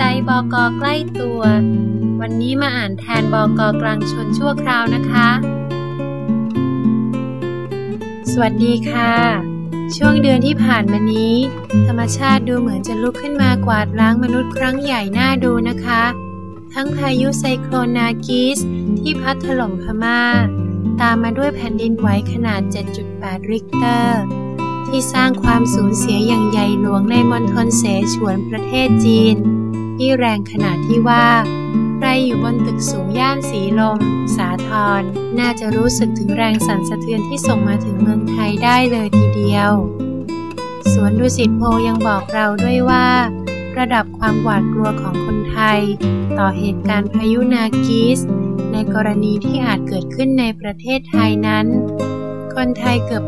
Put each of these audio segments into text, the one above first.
ใจบอกอใกล้ตัว วันนี้มาอ่านแทนบอกอกลางชนชั่วคราวนะคะ สวัสดีค่ะ ช่วงเดือนที่ผ่านมานี้ ธรรมชาติดูเหมือนจะลุกขึ้นมากวาดล้างมนุษย์ครั้งใหญ่น่าดูนะคะ ทั้งพายุไซโคลนนากิสที่พัดถล่มพมา่า ตามมาด้วยแผ่นดินไหวขนาด 7.8 ริกเตอร์ที่สร้างความสูญเสียอย่างใหญ่หลวงในมณฑลเสฉวนประเทศจีน ที่แรงขนาดที่ว่า ใครอยู่บนตึกสูงย่านสีลม สาทรน่าจะรู้สึกถึงแรงสั่นสะเทือนที่ส่งมาถึงเมืองไทยได้เลยทีเดียว สวนดุสิตโพยังบอกเราด้วยว่า ระดับความหวาดกลัวของคนไทย ต่อเหตุการณ์พายุนากิส ในกรณีที่อาจเกิดขึ้นในประเทศไทยนั้น คนไทยเกือบ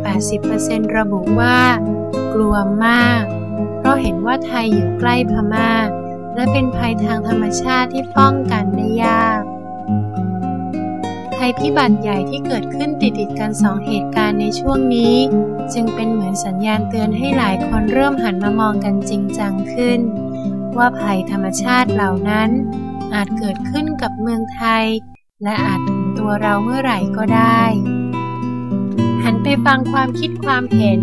80%ระบุว่า กลัวมาก เพราะเห็นว่าไทยอยู่ใกล้พมา่า และเป็นภัยทางธรรมชาติที่ป้องกันได้ยาก ภัยพิบัติใหญ่ที่เกิดขึ้นติดติดกันสองเหตุการณ์ในช่วงนี้ จึงเป็นเหมือนสัญญาณเตือนให้หลายคนเริ่มหันมามองกันจริงจังขึ้น ว่าภัยธรรมชาติเหล่านั้น อาจเกิดขึ้นกับเมืองไทย และอาจถึงตัวเราเมื่อไหร่ก็ได้ หันไปฟังความคิดความเห็น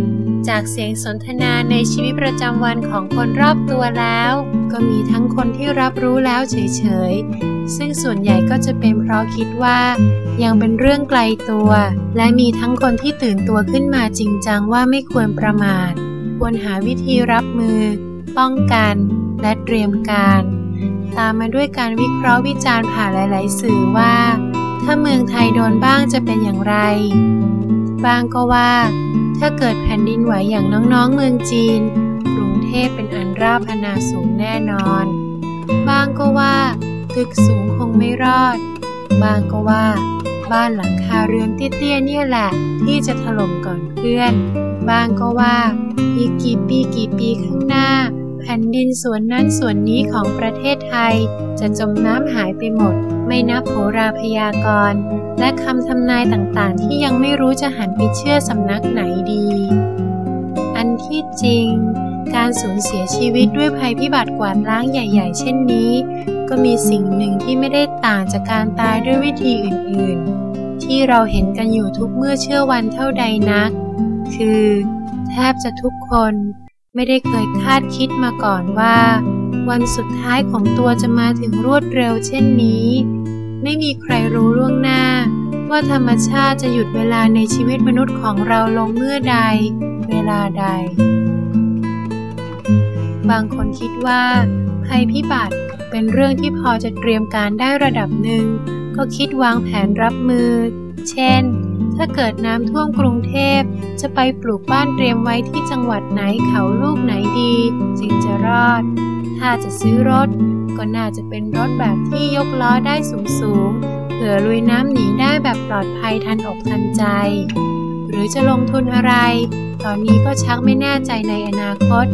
จากเสียงสนทนาในชีวิตประจำวันของคนรอบตัวแล้ว ก็มีทั้งคนที่รับรู้แล้วเฉยๆ ซึ่งส่วนใหญ่ก็จะเป็นเพราะคิดว่า ยังเป็นเรื่องไกลตัว และมีทั้งคนที่ตื่นตัวขึ้นมาจริงจังว่าไม่ควรประมาท ควรหาวิธีรับมือ ป้องกัน และเตรียมการ ตามมาด้วยการวิเคราะห์วิจารณ์ผ่านหลาย ๆ สื่อว่า ถ้าเมืองไทยโดนบ้างจะเป็นอย่างไร บางก็ว่า ถ้าเกิดแผ่นดินไหวอย่างน้องๆเมืองจีน กรุงเทพเป็นอันราบอนาสูงแน่นอน บางก็ว่า ตึกสูงคงไม่รอด บางก็ว่า บ้านหลังคาเรือนเตี้ยๆเนี่ยแหละ ที่จะถล่มก่อนเพื่อน บางก็ว่าอีกกี่ปีกี่ปีข้างหน้า ผ่นดินส่วนนั้นส่วนนี้ของประเทศไทย จะจมน้ำหายไปหมด ไม่นับโหราพยากรณ์ และคำทำนายต่างๆ ที่ยังไม่รู้จะหันไปเชื่อสำนักไหนดี อันที่จริง การสูญเสียชีวิตด้วยภัยพิบัติกวาดล้างใหญ่ ๆ เช่นนี้ ก็มีสิ่งหนึ่งที่ไม่ได้ต่างจากการตายด้วยวิธีอื่นๆ ที่เราเห็นกันอยู่ทุกเมื่อเชื่อวันเท่าใดนัก คือ แทบจะทุกคน ไม่ได้เคยคาดคิดมาก่อนว่า วันสุดท้ายของตัวจะมาถึงรวดเร็วเช่นนี้ ไม่มีใครรู้ล่วงหน้า ว่าธรรมชาติจะหยุดเวลาในชีวิตมนุษย์ของเราลงเมื่อใด เวลาใด บางคนคิดว่าภัยพิบัติเป็นเรื่องที่พอจะเตรียมการได้ระดับหนึ่ง ก็คิดวางแผนรับมือ เช่น ถ้าเกิดน้ำท่วมกรุงเทพ จะไปปลูกบ้านเตรียมไว้ที่จังหวัดไหนเขาลูกไหนดี จึงจะรอด ถ้าจะซื้อรถ ก็น่าจะเป็นรถแบบที่ยกล้อได้สูงสูงเผื่อลุยน้ำหนีได้แบบปลอดภัยทันอกทันใจ หรือจะลงทุนอะไร ตอนนี้ก็ชักไม่แน่ใจในอนาคต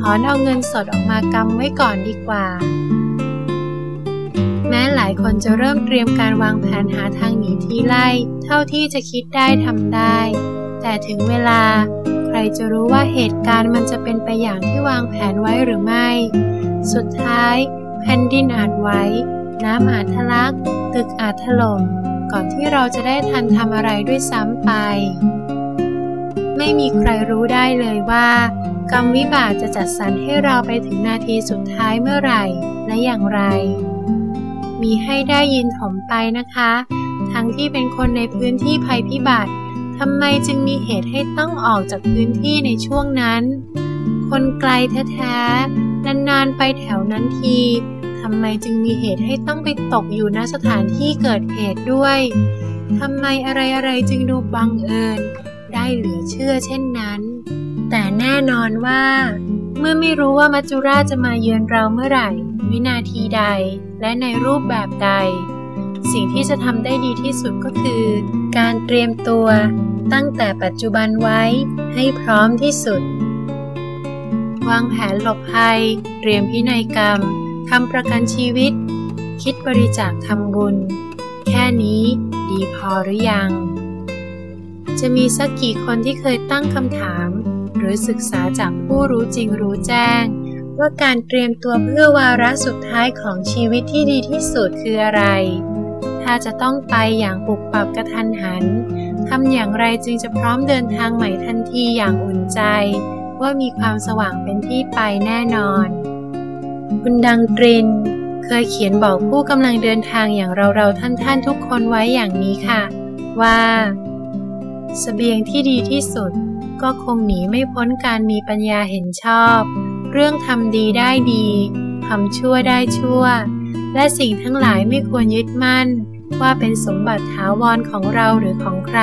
ถอนเอาเงินสดออกมากำไว้ก่อนดีกว่าายคนจะเริ่มเตรียมการวางแผนหาทางหนีที่ไล่ เท่าที่จะคิดได้ทำได้ แต่ถึงเวลา ใครจะรู้ว่าเหตุการณ์มันจะเป็นไปอย่างที่วางแผนไว้หรือไม่ สุดท้าย แผ่นดินอาจไหวน้ำอาจทะลัก ตึกอาจถล่มก่อนที่เราจะได้ทันทำอะไรด้วยซ้ำไป ไม่มีใครรู้ได้เลยว่ากรรมวิบากจะจัดสรรให้เราไปถึงนาทีสุดท้ายเมื่อไหร่ และอย่างไร มีให้ได้ยินถมไปนะคะ ทั้งที่เป็นคนในพื้นที่ภัยพิบัติทำไมจึงมีเหตุให้ต้องออกจากพื้นที่ในช่วงนั้น คนไกลแท้ๆ นานๆ ไปแถวนั้นทีทำไมจึงมีเหตุให้ต้องไปตกอยู่ณสถานที่เกิดเหตุด้วยทำไมอะไรๆจึงดูบังเอิญ ได้เหลือเชื่อเช่นนั้น แต่แน่นอนว่า เมื่อไม่รู้ว่ามัจจุราชจะมาเยือนเราเมื่อไหร่ วินาทีใด และในรูปแบบใด สิ่งที่จะทำได้ดีที่สุดก็คือ การเตรียมตัวตั้งแต่ปัจจุบันไว้ให้พร้อมที่สุด วางแผนหลบภัย เตรียมพินัยกรรมทำประกันชีวิต คิดบริจาคทำบุญ แค่นี้ดีพอหรือยัง จะมีสักกี่คนที่เคยตั้งคำถาม หรือศึกษาจากผู้รู้จริงรู้แจ้ง ว่าการเตรียมตัวเพื่อวาระสุดท้ายของชีวิตที่ดีที่สุดคืออะไร ถ้าจะต้องไปอย่างปุบปับกระทันหันทำอย่างไรจึงจะพร้อมเดินทางใหม่ทันทีอย่างอุ่นใจ ว่ามีความสว่างเป็นที่ไปแน่นอน คุณดังตริน เคยเขียนบอกผู้กำลังเดินทางอย่างเราเราท่านท่านทุกคนไว้อย่างนี้ค่ะ ว่าสเสบียงที่ดีที่สุด ก็คงหนีไม่พ้นการมีปัญญาเห็นชอบ เรื่องทำดีได้ดีทำชั่วได้ชั่ว และสิ่งทั้งหลายไม่ควรยึดมั่น ว่าเป็นสมบัติถาวรของเราหรือของใคร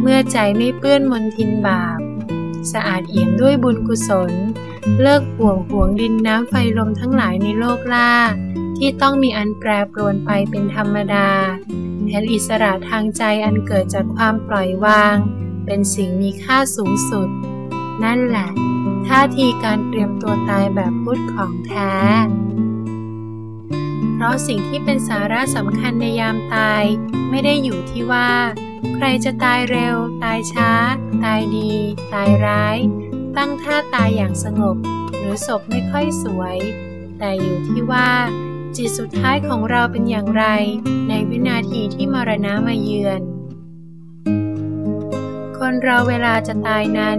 เมื่อใจไม่เปื้อนมนทินบาป สะอาดเอี่ยมด้วยบุญกุศล เลิกห่วงห่วงดินน้ำไฟลมทั้งหลายในโลกล่า ที่ต้องมีอันแปรปรวนไปเป็นธรรมดาเห็นอิสระทางใจอันเกิดจากความปล่อยวาง เป็นสิ่งมีค่าสูงสุด นั่นแหละท่าทีการเตรียมตัวตายแบบพุทธของแท้ เพราะสิ่งที่เป็นสาระสำคัญในยามตาย ไม่ได้อยู่ที่ว่า ใครจะตายเร็ว ตายช้า ตายดี ตายร้าย ตั้งท่าตายอย่างสงบ หรือศพไม่ค่อยสวย แต่อยู่ที่ว่า จิตสุดท้ายของเราเป็นอย่างไร ในวินาทีที่มรณะมาเยือน คนเราเวลาจะตายนั้น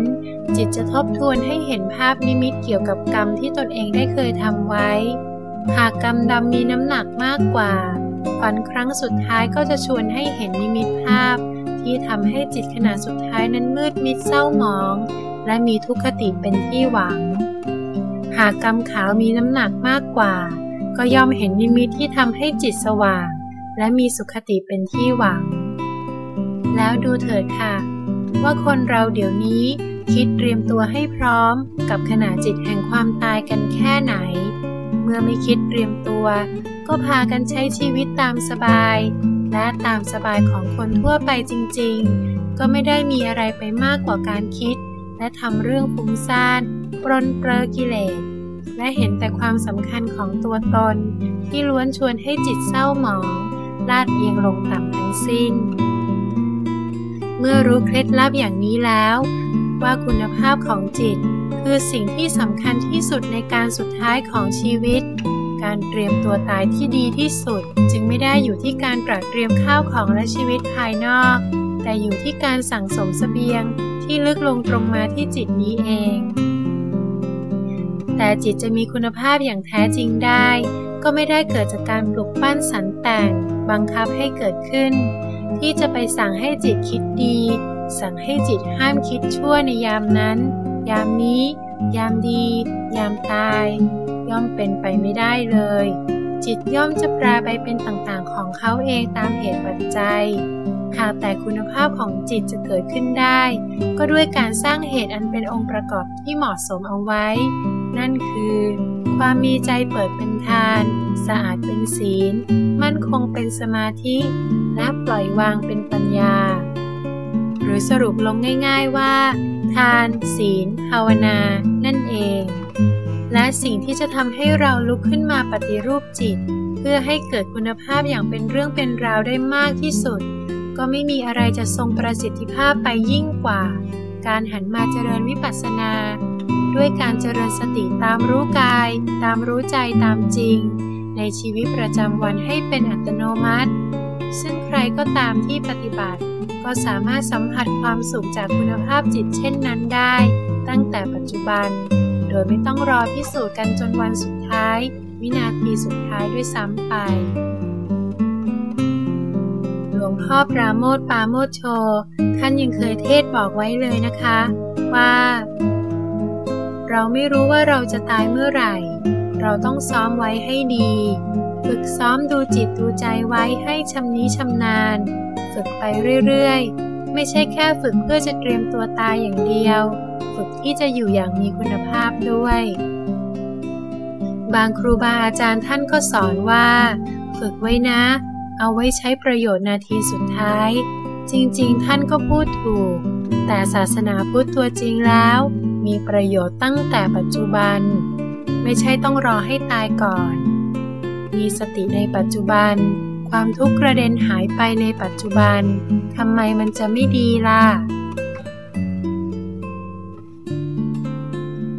จิตจะทบทวนให้เห็นภาพนิมิตเกี่ยวกับกรรมที่ตนเองได้เคยทำไว้ หากกรรมดำมีน้ำหนักมากกว่า ฝันครั้งสุดท้ายก็จะชวนให้เห็นนิมิตภาพ ที่ทำให้จิตขณะสุดท้ายนั้นมืดมิดเศร้าหมอง และมีทุกขติเป็นที่หวัง หากกรรมขาวมีน้ำหนักมากกว่า ก็ย่อมเห็นนิมิตที่ทำให้จิตสว่าง และมีสุขติเป็นที่หวัง แล้วดูเถิดค่ะ ว่าคนเราเดี๋ยวนี้คิดเตรียมตัวให้พร้อมกับขณะจิตแห่งความตายกันแค่ไหน เมื่อไม่คิดเตรียมตัว ก็พากันใช้ชีวิตตามสบาย และตามสบายของคนทั่วไปจริง ๆ ก็ไม่ได้มีอะไรไปมากกว่าการคิด และทำเรื่องฟุ้งซ่านปรนเปรอกิเลสและเห็นแต่ความสำคัญของตัวตน ที่ล้วนชวนให้จิตเศร้าหมองลาดเอียงลงต่ำทั้งสิ้น เมื่อรู้เคล็ดลับอย่างนี้แล้ว ว่าคุณภาพของจิต คือสิ่งที่สำคัญที่สุดในการสุดท้ายของชีวิต การเตรียมตัวตายที่ดีที่สุด จึงไม่ได้อยู่ที่การตรัสเตรียมข้าวของและชีวิตภายนอก แต่อยู่ที่การสั่งสมสเสบียงที่ลึกลงตรงมาที่จิตนี้เอง แต่จิตจะมีคุณภาพอย่างแท้จริงได้ ก็ไม่ได้เกิดจากการปลุกปั้นสรรแต่ง บังคับให้เกิดขึ้น ที่จะไปสั่งให้จิตคิดดี สั่งให้จิตห้ามคิดชั่วในยามนั้น ยามนี้ ยามดี ยามตาย ย่อมเป็นไปไม่ได้เลย จิตย่อมจะแปรไปเป็นต่างๆของเขาเองตามเหตุปัจจัยหากแต่คุณภาพของจิตจะเกิดขึ้นได้ ก็ด้วยการสร้างเหตุอันเป็นองค์ประกอบที่เหมาะสมเอาไว้ นั่นคือ ความมีใจเปิดเป็นทาน สะอาดเป็นศีล มั่นคงเป็นสมาธิ และปล่อยวางเป็นปัญญา หรือสรุปลงง่ายๆว่า ทาน ศีล ภาวนา นั่นเอง และสิ่งที่จะทำให้เราลุกขึ้นมาปฏิรูปจิต เพื่อให้เกิดคุณภาพอย่างเป็นเรื่องเป็นราวได้มากที่สุด ก็ไม่มีอะไรจะทรงประสิทธิภาพไปยิ่งกว่า การหันมาเจริญวิปัสสนา ด้วยการเจริญสติตามรู้กาย ตามรู้ใจตามจริง ในชีวิตประจำวันให้เป็นอัตโนมัติ ซึ่งใครก็ตามที่ปฏิบัติ ก็สามารถสัมผัสความสุขจากคุณภาพจิตเช่นนั้นได้ ตั้งแต่ปัจจุบัน โดยไม่ต้องรอพิสูจน์กันจนวันสุดท้าย วินาทีสุดท้ายด้วยซ้ำไปลวงพ่อปราโมทปาโมทโชท่านยังเคยเทศบอกไว้เลยนะคะ ว่า เราไม่รู้ว่าเราจะตายเมื่อไหร่ เราต้องซ้อมไว้ให้ดี ฝึกซ้อมดูจิตดูใจไว้ให้ชำนิชำนาญ ฝึกไปเรื่อยๆ ไม่ใช่แค่ฝึกเพื่อจะเตรียมตัวตายอย่างเดียว ฝึกที่จะอยู่อย่างมีคุณภาพด้วย บางครูบาอาจารย์ท่านก็สอนว่า ฝึกไว้นะ เอาไว้ใช้ประโยชน์นาทีสุดท้าย จริงๆ ท่านก็พูดถูก แต่ศาสนาพุทธตัวจริงแล้ว มีประโยชน์ตั้งแต่ปัจจุบัน ไม่ใช่ต้องรอให้ตายก่อน มีสติในปัจจุบัน ความทุกข์กระเด็นหายไปในปัจจุบันทำไมมันจะไม่ดีล่ะ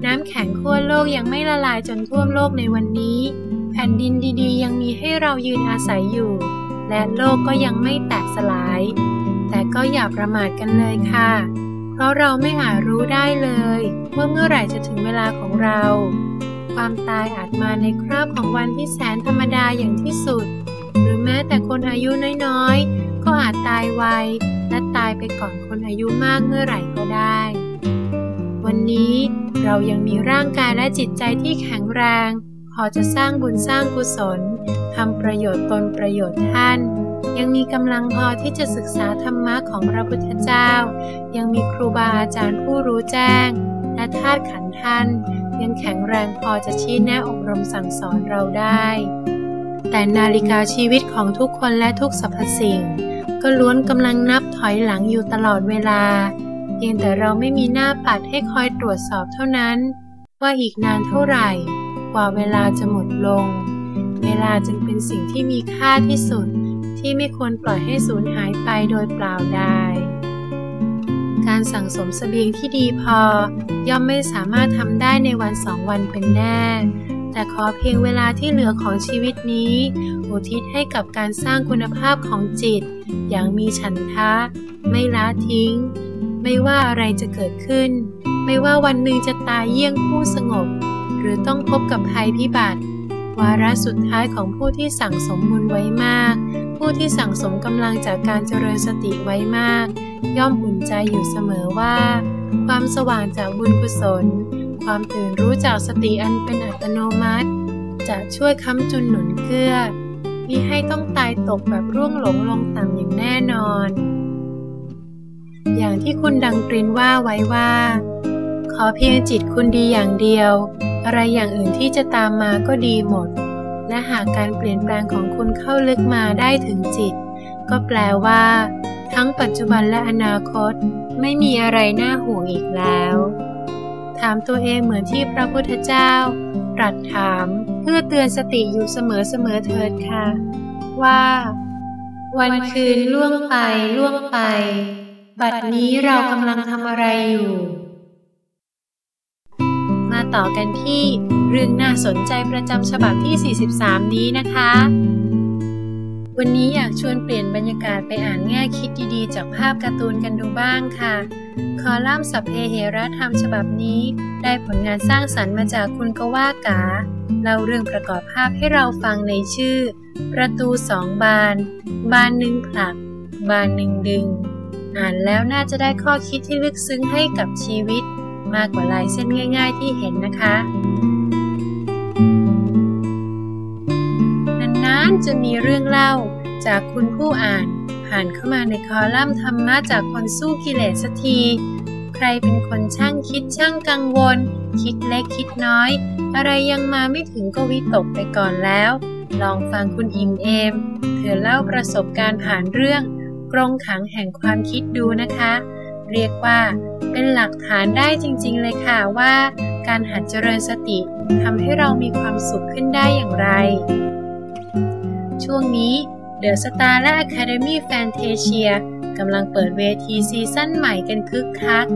น้ำแข็งขั้วโลกยังไม่ละลายจนท่วมโลกในวันนี้ แผ่นดินดีๆ ยังมีให้เรายืนอาศัยอยู่ และโลกก็ยังไม่แตกสลาย แต่ก็อย่าประมาทกันเลยค่ะ เพราะเราไม่อาจรู้ได้เลยว่าเมื่อไหร่จะถึงเวลาของเรา ความตายอาจมาในคราบของวันที่แสนธรรมดาอย่างที่สุด หรือแม้แต่คนอายุน้อยๆ ก็อาจตายไวและตายไปก่อนคนอายุมากเมื่อไหร่ก็ได้ วันนี้เรายังมีร่างกายและจิตใจที่แข็งแรง พอจะสร้างบุญสร้างกุศลทำประโยชน์ตนประโยชน์ท่าน ยังมีกำลังพอที่จะศึกษาธรรมะของพระพุทธเจ้า ยังมีครูบาอาจารย์ผู้รู้แจ้ง และธาตุขันธ์ท่าน ยังแข็งแรงพอจะชี้แนะอบรมสั่งสอนเราได้ แต่นาฬิกาชีวิตของทุกคนและทุกสรรพสิ่ง ก็ล้วนกำลังนับถอยหลังอยู่ตลอดเวลา เพียงแต่เราไม่มีหน้าปัดให้คอยตรวจสอบเท่านั้น ว่าอีกนานเท่าไหร่ กว่าเวลาจะหมดลง เวลาจึงเป็นสิ่งที่มีค่าที่สุด ที่ไม่ควรปล่อยให้สูญหายไปโดยเปล่าได้การสั่งสมสเสบียงที่ดีพอ ย่อมไม่สามารถทำได้ในวันสองวันเป็นแน่ แต่ขอเพียงเวลาที่เหลือของชีวิตนี้ อุทิศให้กับการสร้างคุณภาพของจิต อย่างมีฉันทะ ไม่ละทิ้ง ไม่ว่าอะไรจะเกิดขึ้น ไม่ว่าวันหนึ่งจะตายเยี่ยงผู้สงบ หรือต้องพบกับภัยพิบัติวาระสุดท้ายของผู้ที่สั่งสมบุญไว้มาก ผู้ที่สั่งสมกำลังจากการเจริญสติไว้มาก ย่อมอุ่นใจอยู่เสมอว่า ความสว่างจากบุญกุศล ความตื่นรู้จากสติอันเป็นอัตโนมัติ จะช่วยค้ำจุนหนุนเกื้อมิให้ต้องตายตกแบบร่วงหลงลงต่ำอย่างแน่นอน อย่างที่คุณดังตรินว่าไว้ว่า ขอเพียงจิตคุณดีอย่างเดียว อะไรอย่างอื่นที่จะตามมาก็ดีหมด และหากการเปลี่ยนแปลงของคุณเข้าลึกมาได้ถึงจิต ก็แปลว่า ทั้งปัจจุบันและอนาคต ไม่มีอะไรน่าห่วงอีกแล้ว ถามตัวเองเหมือนที่พระพุทธเจ้า ตรัสถามเพื่อเตือนสติอยู่เสมอๆเถิดค่ะ ว่า วันคืนล่วงไปล่วงไป บัดนี้เรากำลังทำอะไรอยู่ ต่อกันที่ เรื่องน่าสนใจประจำฉบับที่ 43 นี้นะคะ วันนี้อยากชวนเปลี่ยนบรรยากาศไปอ่านแง่คิดดีๆ จากภาพการ์ตูนกันดูบ้างค่ะ คอลัมน์สัพเพเหระธรรมฉบับนี้ ได้ผลงานสร้างสรรค์มาจากคุณกว่ากาเล่าเรื่องประกอบภาพให้เราฟังในชื่อ ประตูสองบาน บานหนึ่งผลัก บานหนึ่งดึง อ่านแล้วน่าจะได้ข้อคิดที่ลึกซึ้งให้กับชีวิต มากกว่าลายเส้นง่าย ๆ ที่เห็นนะคะ นานๆจะมีเรื่องเล่าจากคุณผู้อ่านผ่านเข้ามาในคอลัมน์ธรรมะจากคนสู้กิเลสสักที ใครเป็นคนช่างคิดช่างกังวล คิดเล็กคิดน้อย อะไรยังมาไม่ถึงก็วิตกไปก่อนแล้ว ลองฟังคุณอิมเอม เธอเล่าประสบการณ์ผ่านเรื่องกรงขังแห่งความคิดดูนะคะ เรียกว่า เป็นหลักฐานได้จริง ๆ เลยค่ะว่า การหัดเจริญสติทำให้เรามีความสุขขึ้นได้อย่างไร ช่วงนี้ The Star และ Academy Fantasia กำลังเปิดเวทีซีซั่นใหม่กันคึกคัก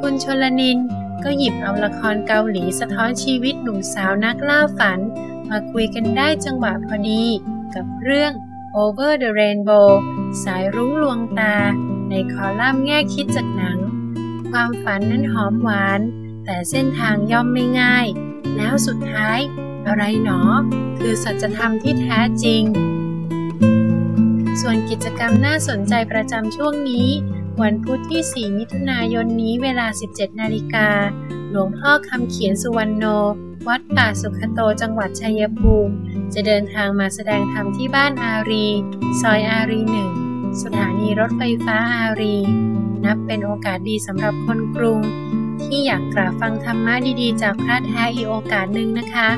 คุณชลนินก็หยิบเอาละครเกาหลีสะท้อนชีวิตหนุ่มสาวนักล่าฝัน มาคุยกันได้จังหวะพอดี กับเรื่อง Over the Rainbow สายรุ้งลวงตา ในคอลัมน์แง่คิดจากหนัง ความฝันนั้นหอมหวาน แต่เส้นทางย่อมไม่ง่าย แล้วสุดท้าย อะไรหนอ คือสัจธรรมที่แท้จริง ส่วนกิจกรรมน่าสนใจประจำช่วงนี้ วันพุธที่ 4 มิถุนายนนี้เวลา 17 นาฬิกา หลวงพ่อคำเขียนสุวรรณโน วัดป่าสุขโตจังหวัดชัยภูมิจะเดินทางมาแสดงธรรมที่บ้านอารี ซอยอารีหนึ่ง สถานีรถไฟฟ้าอารี นับเป็นโอกาสดีสำหรับคนกรุง ที่อยากกราบฟังธรรมะดีๆ จากพระแท้อีกโอกาสหนึ่งนะคะ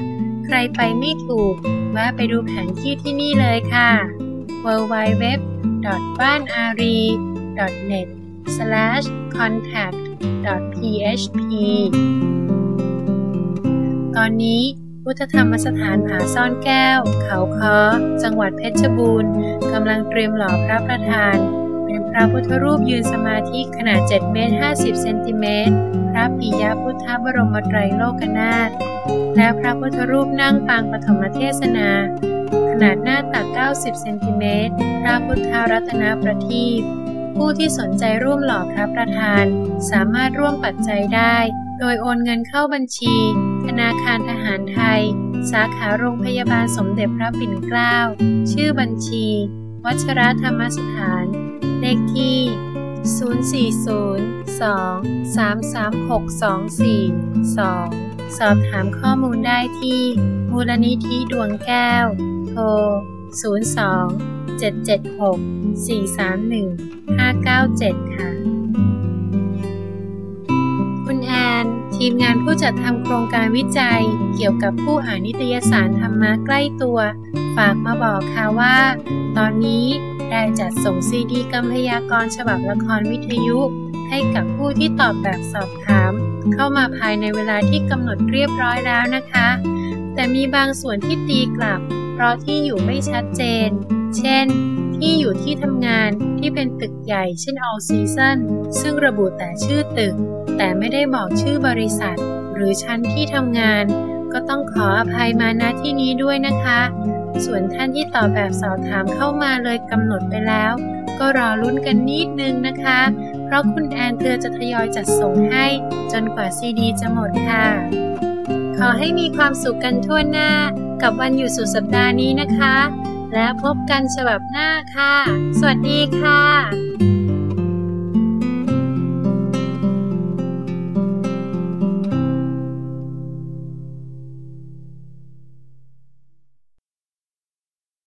ใครไปไม่ถูกแวะไปดูแผนที่ที่นี่เลยค่ะ w w w b a n a r i n e t contact php ตอนนี้ พุทธธรรมสถานผาซ่อนแก้ว เขาค้อจังหวัดเพชรบูรณ์กำลังเตรียมหล่อพระประธาน เป็นพพระพุทธรูปยืนสมาธิขนาด 7 เมตร 50 เซนติเมตร พระปิยพุทธบรมไตรโลกนาถ และพระพุทธรูปนั่งปางปฐมเทศนา ขนาดหน้าตัก 90 เซนติเมตร พระพุทธรัตนประทีปผู้ที่สนใจร่วมหล่อพระประธาน สามารถร่วมปัจจัยได้ โดยโอนเงินเข้าบัญชี ธนาคารทหารไทย สาขาโรงพยาบาลสมเด็จพระปิ่นเกล้า ชื่อบัญชี วัชรธรรมสถาน เลขที่ 040233624 2 สอบถามข้อมูลได้ที่ มูลนิธิดวงแก้ว โทร 02 776 431 597 ค่ะ ทีมงานผู้จัดทำโครงการวิจัย เกี่ยวกับผู้อ่านนิตยสารธรรมะใกล้ตัว ฝากมาบอกค่ะว่า ตอนนี้ได้จัดส่งซีดีกรรมพยากรฉบับละครวิทยุ ให้กับผู้ที่ตอบแบบสอบถาม เข้ามาภายในเวลาที่กำหนดเรียบร้อยแล้วนะคะ แต่มีบางส่วนที่ตีกลับ เพราะที่อยู่ไม่ชัดเจน เช่นที่อยู่ที่ทำงานที่เป็นตึกใหญ่เช่น All Season ซึ่งระบุแต่ชื่อตึก แต่ไม่ได้บอกชื่อบริษัท หรือชั้นที่ทำงาน ก็ต้องขออภัยมาณที่นี้ด้วยนะคะ ส่วนท่านที่ตอบแบบสอบถามเข้ามาเลยกำหนดไปแล้ว ก็รอลุ้นกันนิดนึงนะคะ เพราะคุณแอนเธอจะทยอยจัดส่งให้ จนกว่าซีดีจะหมดค่ะ ขอให้มีความสุขกันทั่วหน้า กับวันหยุดสุดสัปดาห์นี้นะคะ และพบกันฉบับหน้าค่ะ สวัสดีค่ะ